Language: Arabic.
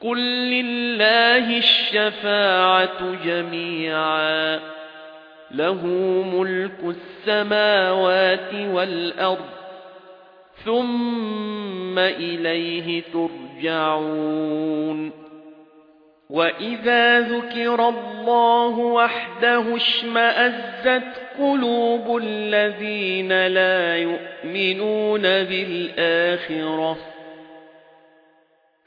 قُل لِّلَّهِ الشَّفَاعَةُ جَمِيعًا لَّهُ مُلْكُ السَّمَاوَاتِ وَالْأَرْضِ ثُمَّ إِلَيْهِ تُرْجَعُونَ وَإِذَا ذُكِرَ اللَّهُ وَحْدَهُ اشْمَأَزَّتْ قُلُوبُ الَّذِينَ لَا يُؤْمِنُونَ بِالْآخِرَةِ